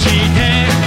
she can.